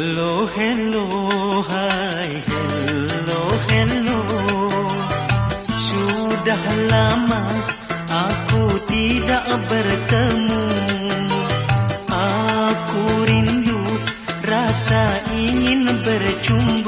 hello hello hai hello hello sudah lama aku tidak bertemu aku rindu rasa ingin berjumpa.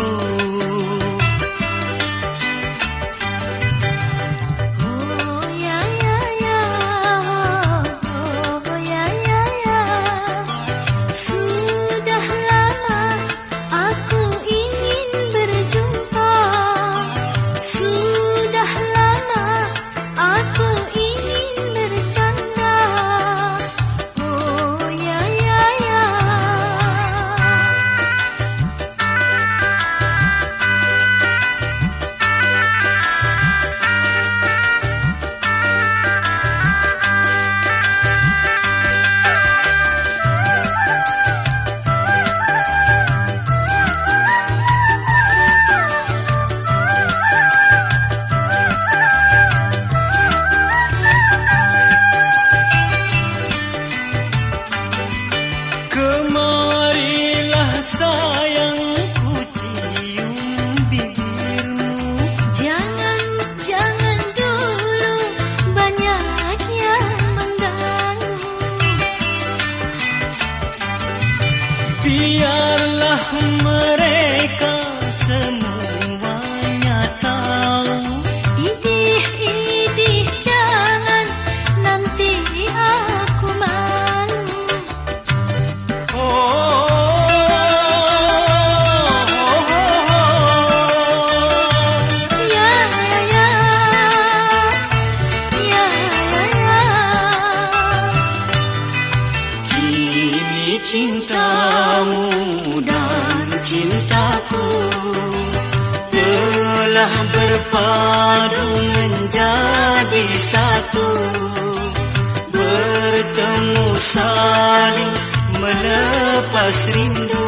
Biarlah cintamu dan cintaku telah berpadu menjadi satu. Bertemu saling melepas rindu